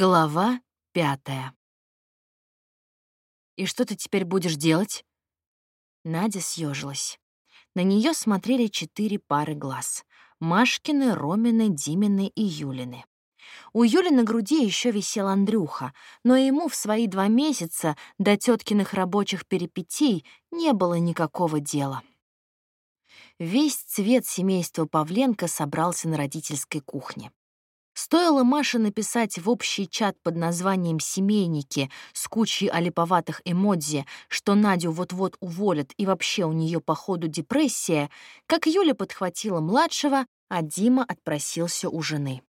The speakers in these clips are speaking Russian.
Глава пятая. «И что ты теперь будешь делать?» Надя съежилась. На нее смотрели четыре пары глаз — Машкины, Ромины, Димины и Юлины. У Юли на груди еще висел Андрюха, но ему в свои два месяца до теткиных рабочих перипетий не было никакого дела. Весь цвет семейства Павленко собрался на родительской кухне. Стоило Маше написать в общий чат под названием «Семейники» с кучей олиповатых эмодзи, что Надю вот-вот уволят и вообще у нее по ходу депрессия, как Юля подхватила младшего, а Дима отпросился у жены.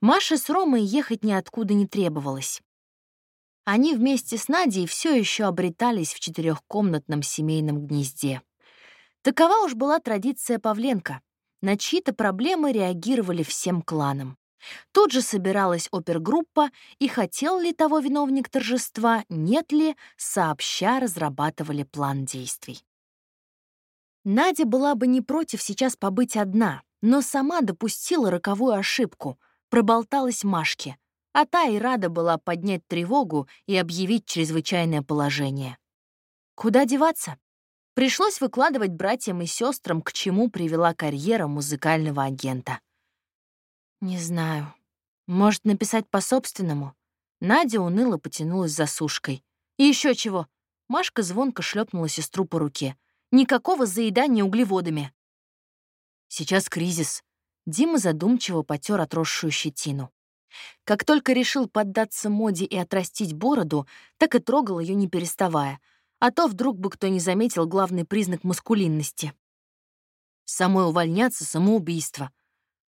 Маше с Ромой ехать ниоткуда не требовалось. Они вместе с Надей все еще обретались в четырехкомнатном семейном гнезде. Такова уж была традиция Павленко. На чьи-то проблемы реагировали всем кланом. Тут же собиралась опергруппа, и хотел ли того виновник торжества, нет ли, сообща разрабатывали план действий. Надя была бы не против сейчас побыть одна, но сама допустила роковую ошибку, проболталась Машке, а та и рада была поднять тревогу и объявить чрезвычайное положение. Куда деваться? Пришлось выкладывать братьям и сестрам, к чему привела карьера музыкального агента. Не знаю. Может, написать по-собственному? Надя уныло потянулась за сушкой. И еще чего. Машка звонко шлепнула сестру по руке. Никакого заедания углеводами. Сейчас кризис. Дима задумчиво потер отросшую щетину. Как только решил поддаться моде и отрастить бороду, так и трогал ее не переставая, а то вдруг бы кто не заметил главный признак маскулинности. Самой увольняться — самоубийство —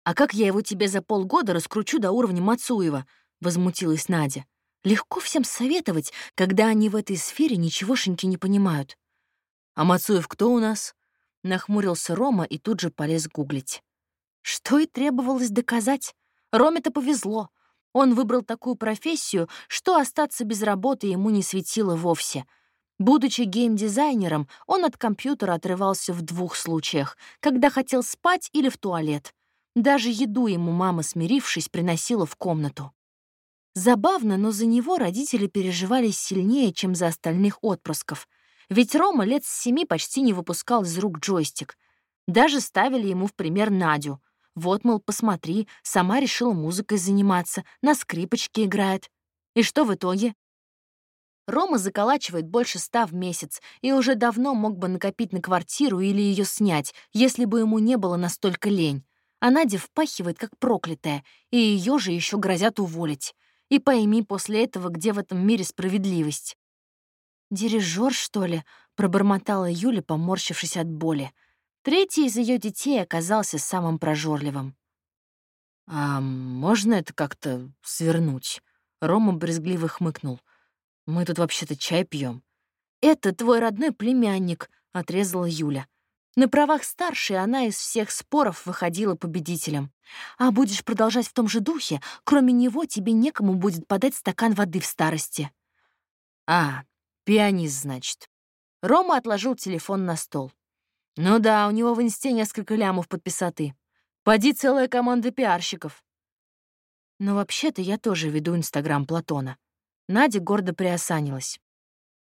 «А как я его тебе за полгода раскручу до уровня Мацуева?» — возмутилась Надя. «Легко всем советовать, когда они в этой сфере ничегошеньки не понимают». «А Мацуев кто у нас?» — нахмурился Рома и тут же полез гуглить. Что и требовалось доказать. Роме-то повезло. Он выбрал такую профессию, что остаться без работы ему не светило вовсе. Будучи геймдизайнером, он от компьютера отрывался в двух случаях, когда хотел спать или в туалет. Даже еду ему мама, смирившись, приносила в комнату. Забавно, но за него родители переживали сильнее, чем за остальных отпрысков. Ведь Рома лет с семи почти не выпускал из рук джойстик. Даже ставили ему в пример Надю. Вот, мол, посмотри, сама решила музыкой заниматься, на скрипочке играет. И что в итоге? Рома заколачивает больше ста в месяц и уже давно мог бы накопить на квартиру или ее снять, если бы ему не было настолько лень. А Надя впахивает, как проклятая, и ее же еще грозят уволить. И пойми после этого, где в этом мире справедливость. «Дирижер, что ли?» — пробормотала Юля, поморщившись от боли. Третий из ее детей оказался самым прожорливым. «А можно это как-то свернуть?» Рома брезгливо хмыкнул. «Мы тут вообще-то чай пьем. «Это твой родной племянник», — отрезала Юля. На правах старшей она из всех споров выходила победителем. А будешь продолжать в том же духе, кроме него тебе некому будет подать стакан воды в старости. А, пианист, значит. Рома отложил телефон на стол. Ну да, у него в инсте несколько лямов подписаты. Поди целая команда пиарщиков. Но вообще-то я тоже веду Инстаграм Платона. Надя гордо приосанилась.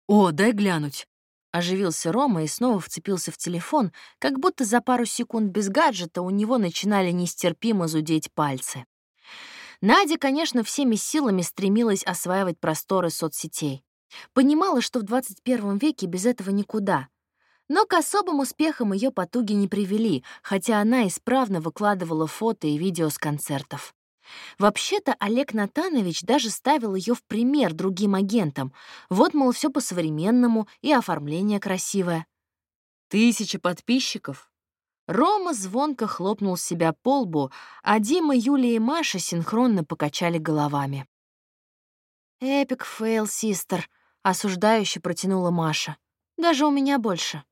«О, дай глянуть!» Оживился Рома и снова вцепился в телефон, как будто за пару секунд без гаджета у него начинали нестерпимо зудеть пальцы. Надя, конечно, всеми силами стремилась осваивать просторы соцсетей. Понимала, что в 21 веке без этого никуда. Но к особым успехам ее потуги не привели, хотя она исправно выкладывала фото и видео с концертов. Вообще-то Олег Натанович даже ставил ее в пример другим агентам. Вот, мол, все по-современному и оформление красивое. Тысяча подписчиков. Рома звонко хлопнул себя по лбу, а Дима, Юлия и Маша синхронно покачали головами. «Epic fail, sister», — осуждающе протянула Маша. «Даже у меня больше».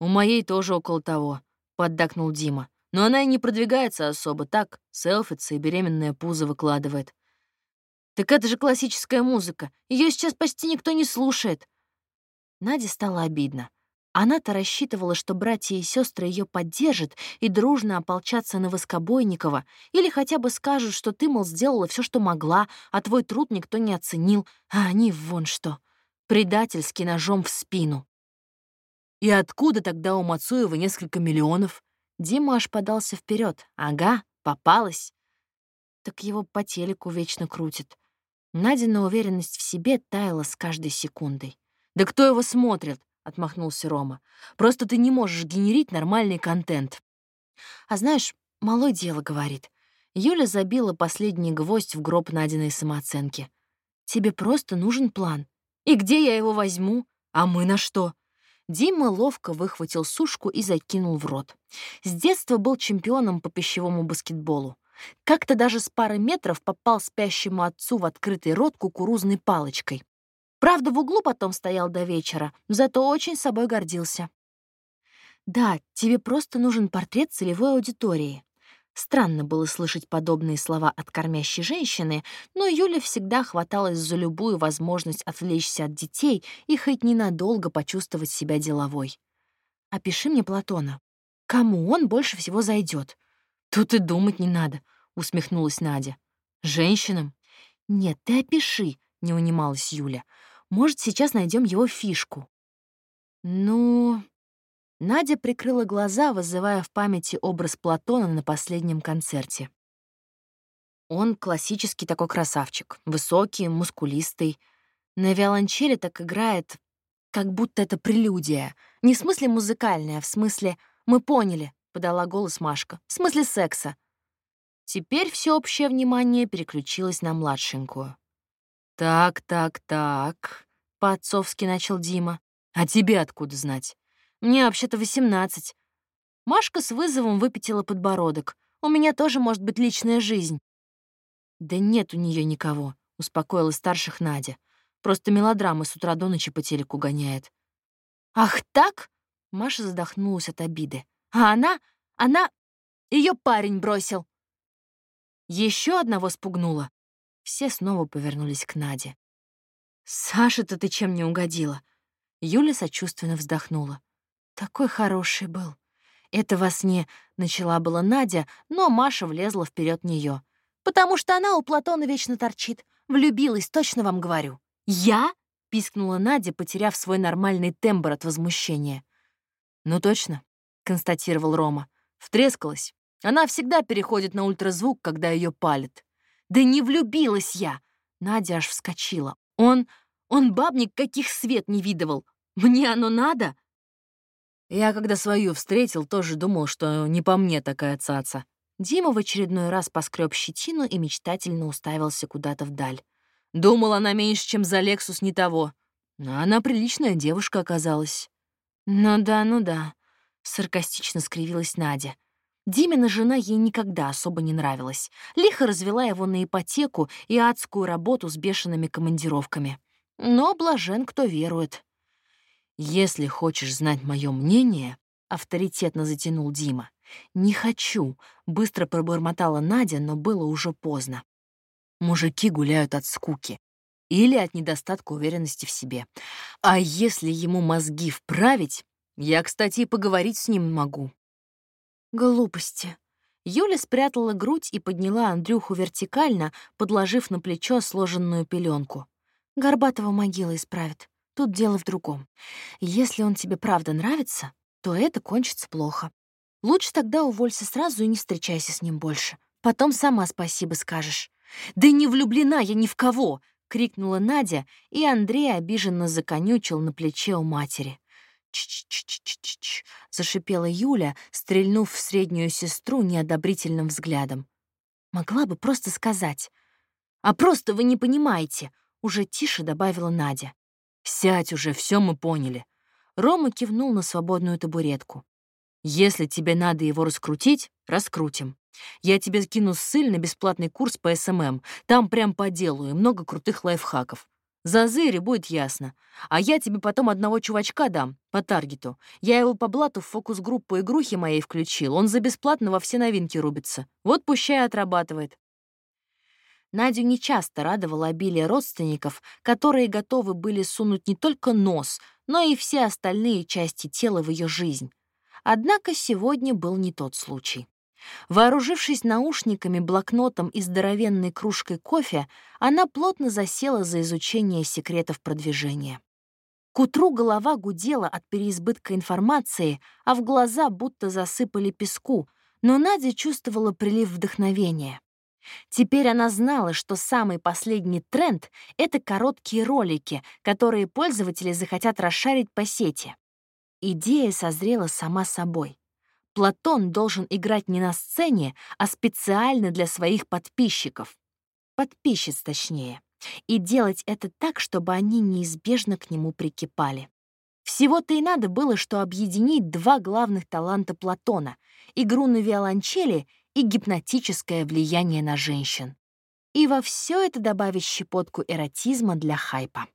«У моей тоже около того», — поддакнул Дима. Но она и не продвигается особо, так, селфится и беременное пузо выкладывает. Так это же классическая музыка. Ее сейчас почти никто не слушает. Наде стало обидно. Она-то рассчитывала, что братья и сестры ее поддержат и дружно ополчатся на Воскобойникова, или хотя бы скажут, что ты, мол, сделала все, что могла, а твой труд никто не оценил, а они вон что. Предательски ножом в спину. И откуда тогда у Мацуева несколько миллионов? Дима аж подался вперед. Ага, попалась. Так его по телеку вечно крутит. Надина уверенность в себе таяла с каждой секундой. «Да кто его смотрит?» — отмахнулся Рома. «Просто ты не можешь генерить нормальный контент». «А знаешь, малой дело говорит». Юля забила последний гвоздь в гроб Надиной самооценки. «Тебе просто нужен план. И где я его возьму? А мы на что?» Дима ловко выхватил сушку и закинул в рот. С детства был чемпионом по пищевому баскетболу. Как-то даже с пары метров попал спящему отцу в открытый рот кукурузной палочкой. Правда, в углу потом стоял до вечера, зато очень собой гордился. «Да, тебе просто нужен портрет целевой аудитории». Странно было слышать подобные слова от кормящей женщины, но Юля всегда хваталась за любую возможность отвлечься от детей и хоть ненадолго почувствовать себя деловой. «Опиши мне Платона. Кому он больше всего зайдет? «Тут и думать не надо», — усмехнулась Надя. «Женщинам?» «Нет, ты опиши», — не унималась Юля. Может, сейчас найдем его фишку. Ну... Надя прикрыла глаза, вызывая в памяти образ Платона на последнем концерте. Он классический такой красавчик, высокий, мускулистый. На виолончели так играет, как будто это прелюдия. Не в смысле музыкальная, а в смысле «мы поняли», — подала голос Машка, — в смысле секса. Теперь всеобщее внимание переключилось на младшенькую. «Так, так, так», — по-отцовски начал Дима. «А тебе откуда знать? Мне вообще-то восемнадцать». Машка с вызовом выпятила подбородок. «У меня тоже может быть личная жизнь». «Да нет у нее никого», — успокоила старших Надя. «Просто мелодрамы с утра до ночи по телеку гоняет». «Ах так?» — Маша задохнулась от обиды. «А она? Она... ее парень бросил». Еще одного спугнула. Все снова повернулись к Наде. «Саша-то ты чем не угодила?» Юля сочувственно вздохнула. «Такой хороший был». «Это во сне», — начала была Надя, но Маша влезла вперед нее. «Потому что она у Платона вечно торчит. Влюбилась, точно вам говорю». «Я?» — пискнула Надя, потеряв свой нормальный тембр от возмущения. «Ну точно», — констатировал Рома. «Втрескалась. Она всегда переходит на ультразвук, когда ее палит. Да не влюбилась я!» Надя аж вскочила. «Он... он бабник, каких свет не видывал. Мне оно надо?» Я, когда свою встретил, тоже думал, что не по мне такая цаца. Дима в очередной раз поскреб щетину и мечтательно уставился куда-то вдаль. Думал, она меньше, чем за Лексус не того. Но она приличная девушка оказалась. «Ну да, ну да», — саркастично скривилась Надя. Димина жена ей никогда особо не нравилась. Лихо развела его на ипотеку и адскую работу с бешеными командировками. Но блажен, кто верует. «Если хочешь знать мое мнение», — авторитетно затянул Дима. «Не хочу», — быстро пробормотала Надя, но было уже поздно. Мужики гуляют от скуки или от недостатка уверенности в себе. А если ему мозги вправить, я, кстати, и поговорить с ним могу. Глупости. Юля спрятала грудь и подняла Андрюху вертикально, подложив на плечо сложенную пеленку. Горбатого могила исправит. Тут дело в другом. Если он тебе правда нравится, то это кончится плохо. Лучше тогда уволься сразу и не встречайся с ним больше. Потом сама спасибо скажешь. «Да не влюблена я ни в кого!» — крикнула Надя, и Андрей обиженно законючил на плече у матери. «Ч-ч-ч-ч-ч-ч», — зашипела Юля, стрельнув в среднюю сестру неодобрительным взглядом. «Могла бы просто сказать. А просто вы не понимаете», — уже тише добавила Надя. «Сядь уже, все мы поняли». Рома кивнул на свободную табуретку. «Если тебе надо его раскрутить, раскрутим. Я тебе скину ссыль на бесплатный курс по SMM. Там прям по делу и много крутых лайфхаков. Зазыри, будет ясно. А я тебе потом одного чувачка дам, по таргету. Я его по блату в фокус-группу игрухи моей включил. Он за бесплатно во все новинки рубится. Вот пущай отрабатывает. Надю нечасто радовало обилие родственников, которые готовы были сунуть не только нос, но и все остальные части тела в ее жизнь. Однако сегодня был не тот случай. Вооружившись наушниками, блокнотом и здоровенной кружкой кофе, она плотно засела за изучение секретов продвижения. К утру голова гудела от переизбытка информации, а в глаза будто засыпали песку, но Надя чувствовала прилив вдохновения. Теперь она знала, что самый последний тренд — это короткие ролики, которые пользователи захотят расшарить по сети. Идея созрела сама собой. Платон должен играть не на сцене, а специально для своих подписчиков. Подписчиц, точнее и делать это так, чтобы они неизбежно к нему прикипали. Всего-то и надо было, что объединить два главных таланта Платона — игру на виолончели и гипнотическое влияние на женщин. И во все это добавить щепотку эротизма для хайпа.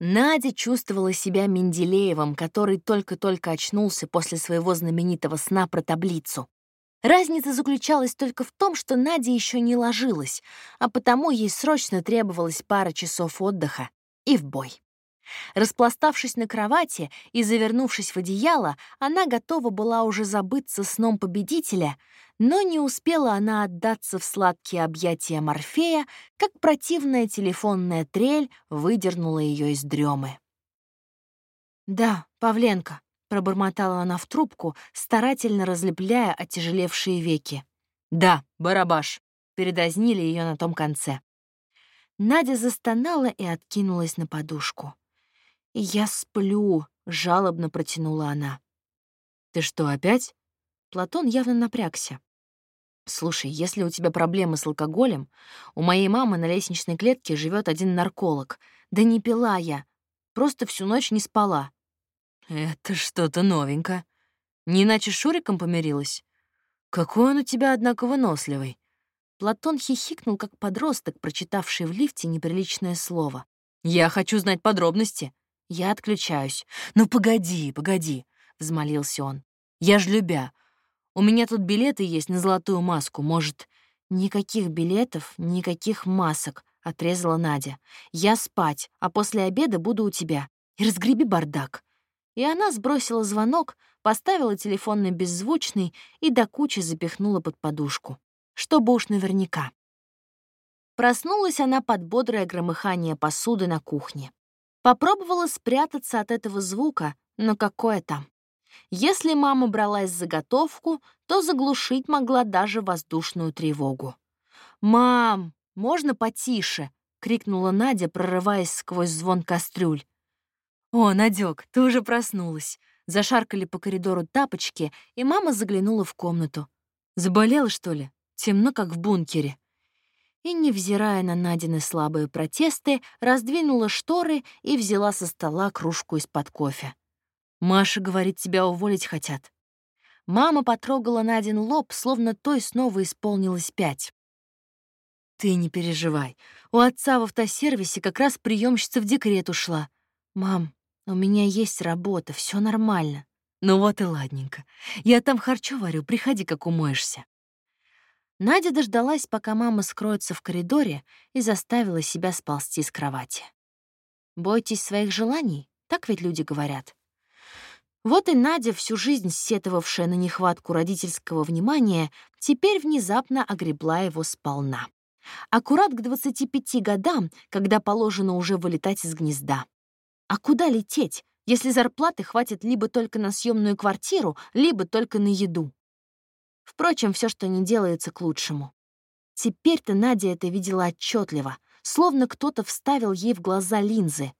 Надя чувствовала себя Менделеевым, который только-только очнулся после своего знаменитого сна про таблицу. Разница заключалась только в том, что Надя еще не ложилась, а потому ей срочно требовалась пара часов отдыха и в бой. Распластавшись на кровати и завернувшись в одеяло, она готова была уже забыться сном победителя, но не успела она отдаться в сладкие объятия Морфея, как противная телефонная трель выдернула ее из дремы. «Да, Павленко», Пробормотала она в трубку, старательно разлепляя отяжелевшие веки. «Да, барабаш!» — передознили ее на том конце. Надя застонала и откинулась на подушку. «Я сплю», — жалобно протянула она. «Ты что, опять?» Платон явно напрягся. «Слушай, если у тебя проблемы с алкоголем, у моей мамы на лестничной клетке живет один нарколог. Да не пила я, просто всю ночь не спала. «Это что-то новенькое. Не иначе Шуриком помирилась? Какой он у тебя, однако, выносливый». Платон хихикнул, как подросток, прочитавший в лифте неприличное слово. «Я хочу знать подробности. Я отключаюсь. Ну, погоди, погоди», — взмолился он. «Я ж любя. У меня тут билеты есть на золотую маску. Может...» «Никаких билетов, никаких масок», — отрезала Надя. «Я спать, а после обеда буду у тебя. И разгреби бардак и она сбросила звонок, поставила телефон на беззвучный и до кучи запихнула под подушку. Чтобы уж наверняка. Проснулась она под бодрое громыхание посуды на кухне. Попробовала спрятаться от этого звука, но какое там. Если мама бралась за готовку, то заглушить могла даже воздушную тревогу. «Мам, можно потише?» — крикнула Надя, прорываясь сквозь звон кастрюль. «О, Надёк, ты уже проснулась!» Зашаркали по коридору тапочки, и мама заглянула в комнату. «Заболела, что ли? Темно, как в бункере». И, невзирая на Надины слабые протесты, раздвинула шторы и взяла со стола кружку из-под кофе. «Маша говорит, тебя уволить хотят». Мама потрогала Надин лоб, словно той снова исполнилось пять. «Ты не переживай. У отца в автосервисе как раз приемщица в декрет ушла. Мам, у меня есть работа, все нормально. Ну вот и ладненько. Я там харчо варю, приходи, как умоешься. Надя дождалась, пока мама скроется в коридоре, и заставила себя сползти с кровати. Бойтесь своих желаний, так ведь люди говорят. Вот и Надя, всю жизнь сетовавшая на нехватку родительского внимания, теперь внезапно огребла его сполна. Аккурат к 25 годам, когда положено уже вылетать из гнезда. А куда лететь, если зарплаты хватит либо только на съемную квартиру, либо только на еду? Впрочем, все, что не делается, к лучшему. Теперь-то Надя это видела отчетливо, словно кто-то вставил ей в глаза линзы.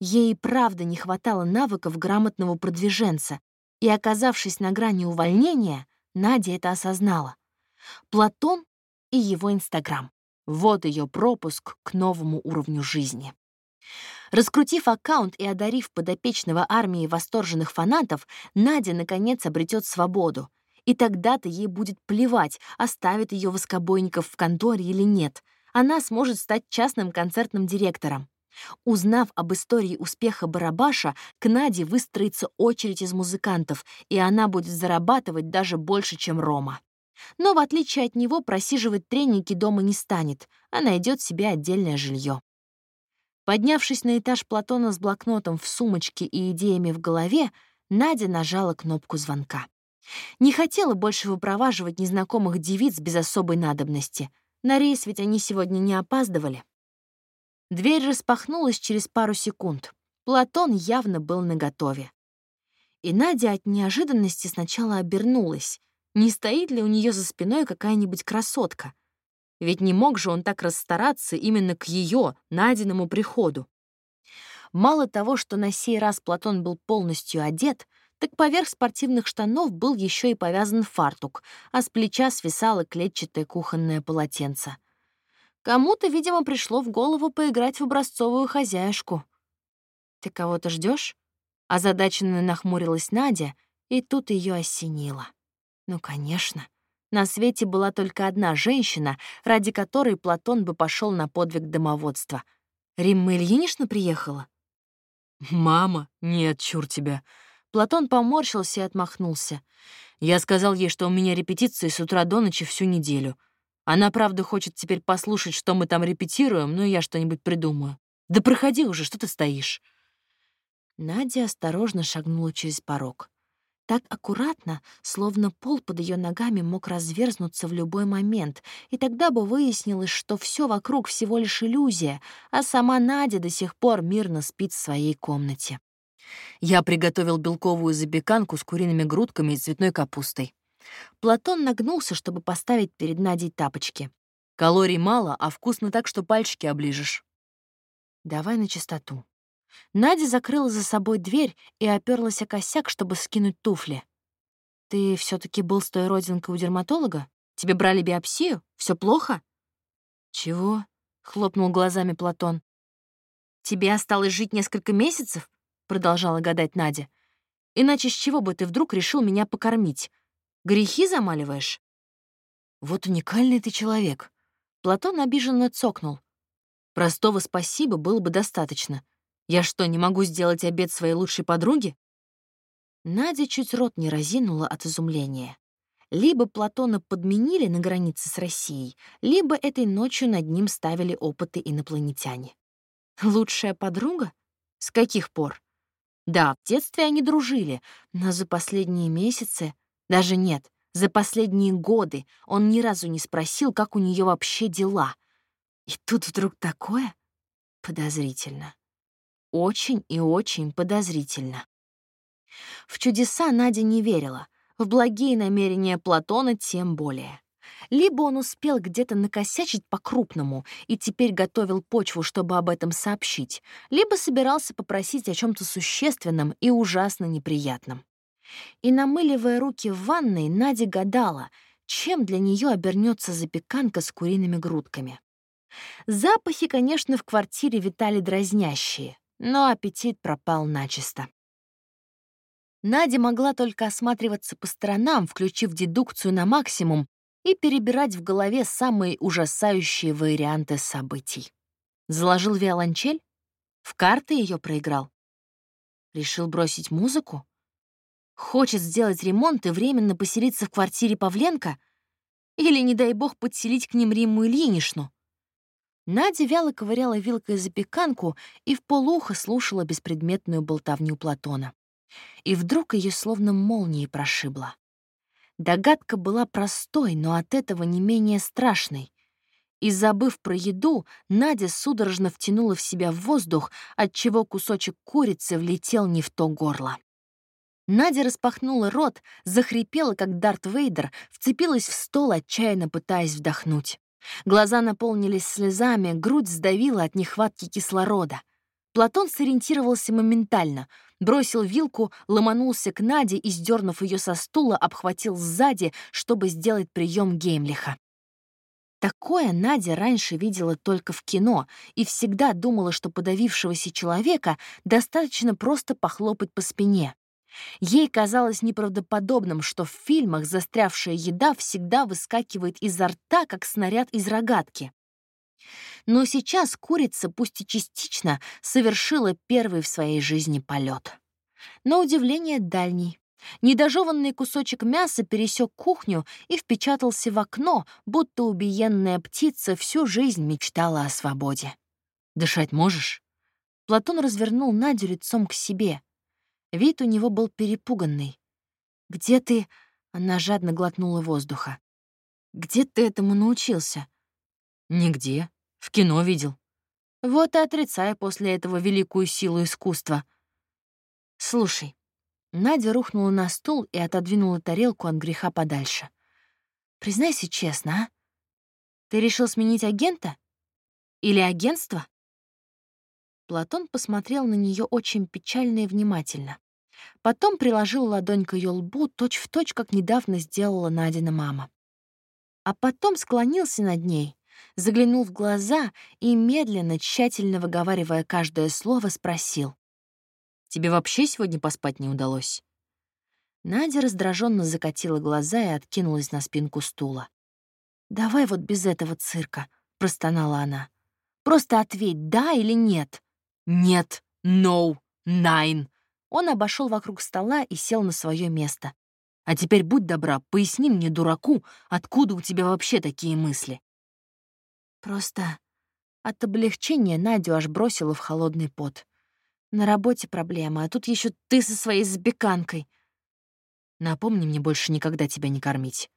Ей и правда не хватало навыков грамотного продвиженца, и, оказавшись на грани увольнения, Надя это осознала. Платон и его Инстаграм. Вот ее пропуск к новому уровню жизни. Раскрутив аккаунт и одарив подопечного армии восторженных фанатов, Надя, наконец, обретет свободу. И тогда-то ей будет плевать, оставит ее воскобойников в конторе или нет. Она сможет стать частным концертным директором. Узнав об истории успеха Барабаша, к Наде выстроится очередь из музыкантов, и она будет зарабатывать даже больше, чем Рома. Но в отличие от него просиживать треники дома не станет, а найдет себе отдельное жилье. Поднявшись на этаж Платона с блокнотом в сумочке и идеями в голове, Надя нажала кнопку звонка. Не хотела больше выпроваживать незнакомых девиц без особой надобности. На рейс ведь они сегодня не опаздывали. Дверь распахнулась через пару секунд. Платон явно был наготове. И Надя от неожиданности сначала обернулась. Не стоит ли у нее за спиной какая-нибудь красотка? Ведь не мог же он так расстараться именно к ее, Надиному приходу. Мало того, что на сей раз Платон был полностью одет, так поверх спортивных штанов был еще и повязан фартук, а с плеча свисало клетчатое кухонное полотенце. Кому-то, видимо, пришло в голову поиграть в образцовую хозяюшку. «Ты кого-то ждешь? Озадаченно нахмурилась Надя, и тут ее осенило. Ну, конечно. На свете была только одна женщина, ради которой Платон бы пошел на подвиг домоводства. Римма Ильинична приехала? «Мама? Нет, чур тебя. Платон поморщился и отмахнулся. Я сказал ей, что у меня репетиции с утра до ночи всю неделю. Она, правда, хочет теперь послушать, что мы там репетируем, но я что-нибудь придумаю. Да проходи уже, что ты стоишь?» Надя осторожно шагнула через порог. Так аккуратно, словно пол под ее ногами мог разверзнуться в любой момент, и тогда бы выяснилось, что все вокруг всего лишь иллюзия, а сама Надя до сих пор мирно спит в своей комнате. Я приготовил белковую запеканку с куриными грудками и цветной капустой. Платон нагнулся, чтобы поставить перед Надей тапочки. Калорий мало, а вкусно так, что пальчики оближешь. Давай на чистоту. Надя закрыла за собой дверь и оперлась о косяк, чтобы скинуть туфли. Ты все таки был с той родинкой у дерматолога? Тебе брали биопсию? Все плохо? Чего? хлопнул глазами Платон. Тебе осталось жить несколько месяцев? Продолжала гадать Надя. Иначе с чего бы ты вдруг решил меня покормить? Грехи замаливаешь? Вот уникальный ты человек. Платон обиженно цокнул. Простого спасибо было бы достаточно. Я что, не могу сделать обед своей лучшей подруге? Надя чуть рот не разинула от изумления. Либо Платона подменили на границе с Россией, либо этой ночью над ним ставили опыты инопланетяне. Лучшая подруга? С каких пор? Да, в детстве они дружили, но за последние месяцы... Даже нет, за последние годы он ни разу не спросил, как у нее вообще дела. И тут вдруг такое? Подозрительно. Очень и очень подозрительно. В чудеса Надя не верила, в благие намерения Платона тем более. Либо он успел где-то накосячить по-крупному и теперь готовил почву, чтобы об этом сообщить, либо собирался попросить о чем то существенном и ужасно неприятном. И, намыливая руки в ванной, Надя гадала, чем для нее обернется запеканка с куриными грудками. Запахи, конечно, в квартире витали дразнящие, но аппетит пропал начисто. Надя могла только осматриваться по сторонам, включив дедукцию на максимум, и перебирать в голове самые ужасающие варианты событий. Заложил виолончель? В карты ее проиграл? Решил бросить музыку? Хочет сделать ремонт и временно поселиться в квартире Павленко? Или, не дай бог, подселить к ним Римму Ильиничну? Надя вяло ковыряла вилкой запеканку и в полухо слушала беспредметную болтовню Платона. И вдруг ее словно молнией прошибло. Догадка была простой, но от этого не менее страшной. И забыв про еду, Надя судорожно втянула в себя воздух, отчего кусочек курицы влетел не в то горло. Надя распахнула рот, захрипела, как Дарт Вейдер, вцепилась в стол, отчаянно пытаясь вдохнуть. Глаза наполнились слезами, грудь сдавила от нехватки кислорода. Платон сориентировался моментально, бросил вилку, ломанулся к Наде и, сдернув ее со стула, обхватил сзади, чтобы сделать прием Геймлиха. Такое Надя раньше видела только в кино и всегда думала, что подавившегося человека достаточно просто похлопать по спине. Ей казалось неправдоподобным, что в фильмах застрявшая еда всегда выскакивает изо рта, как снаряд из рогатки. Но сейчас курица, пусть и частично, совершила первый в своей жизни полет. На удивление дальний. Недожеванный кусочек мяса пересек кухню и впечатался в окно, будто убиенная птица всю жизнь мечтала о свободе. «Дышать можешь?» Платон развернул Надю лицом к себе. Вид у него был перепуганный. «Где ты...» — она жадно глотнула воздуха. «Где ты этому научился?» «Нигде. В кино видел». Вот и отрицая после этого великую силу искусства. «Слушай». Надя рухнула на стул и отодвинула тарелку от греха подальше. «Признайся честно, а? Ты решил сменить агента? Или агентство?» Платон посмотрел на нее очень печально и внимательно. Потом приложил ладонь к ее лбу, точь-в-точь, точь, как недавно сделала Надина мама. А потом склонился над ней, заглянул в глаза и, медленно, тщательно выговаривая каждое слово, спросил. «Тебе вообще сегодня поспать не удалось?» Надя раздраженно закатила глаза и откинулась на спинку стула. «Давай вот без этого цирка», — простонала она. «Просто ответь, да или нет?» «Нет, no, nine». Он обошел вокруг стола и сел на свое место. «А теперь будь добра, поясни мне, дураку, откуда у тебя вообще такие мысли?» Просто от облегчения Надю аж бросила в холодный пот. На работе проблема, а тут еще ты со своей запеканкой. Напомни мне больше никогда тебя не кормить.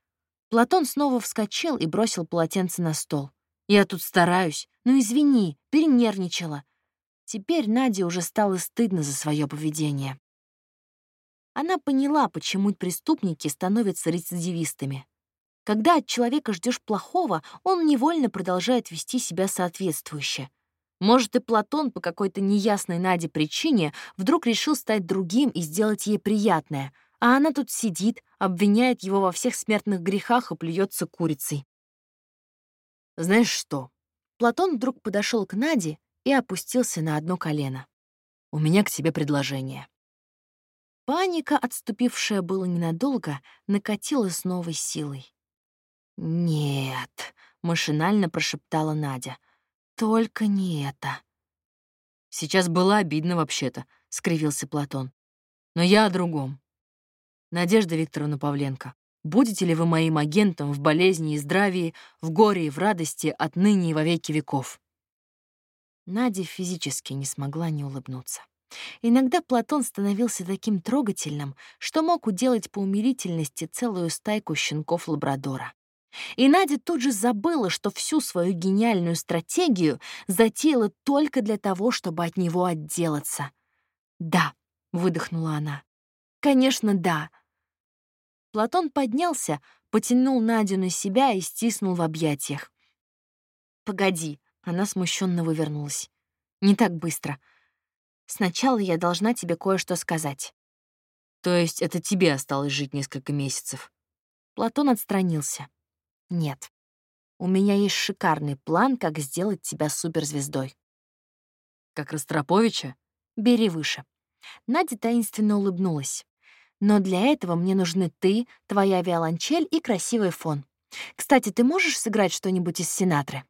Платон снова вскочил и бросил полотенце на стол. Я тут стараюсь. Ну извини, перенервничала. Теперь Наде уже стало стыдно за свое поведение. Она поняла, почему преступники становятся рецидивистами. Когда от человека ждешь плохого, он невольно продолжает вести себя соответствующе. Может, и Платон по какой-то неясной Наде причине вдруг решил стать другим и сделать ей приятное, а она тут сидит, обвиняет его во всех смертных грехах и плюется курицей. «Знаешь что?» Платон вдруг подошел к Наде и опустился на одно колено. «У меня к тебе предложение». Паника, отступившая было ненадолго, накатила с новой силой. «Нет», — машинально прошептала Надя, — «только не это». «Сейчас было обидно вообще-то», — скривился Платон. «Но я о другом. Надежда Викторовна Павленко, будете ли вы моим агентом в болезни и здравии, в горе и в радости отныне и во веки веков?» Надя физически не смогла не улыбнуться. Иногда Платон становился таким трогательным, что мог уделать по умилительности целую стайку щенков лабрадора. И Надя тут же забыла, что всю свою гениальную стратегию затеяла только для того, чтобы от него отделаться. «Да», — выдохнула она. «Конечно, да». Платон поднялся, потянул Надю на себя и стиснул в объятиях. «Погоди», она смущенно вывернулась. «Не так быстро. Сначала я должна тебе кое-что сказать». «То есть это тебе осталось жить несколько месяцев?» Платон отстранился. «Нет. У меня есть шикарный план, как сделать тебя суперзвездой». «Как Ростроповича?» «Бери выше». Надя таинственно улыбнулась. «Но для этого мне нужны ты, твоя виолончель и красивый фон. Кстати, ты можешь сыграть что-нибудь из Синатры?»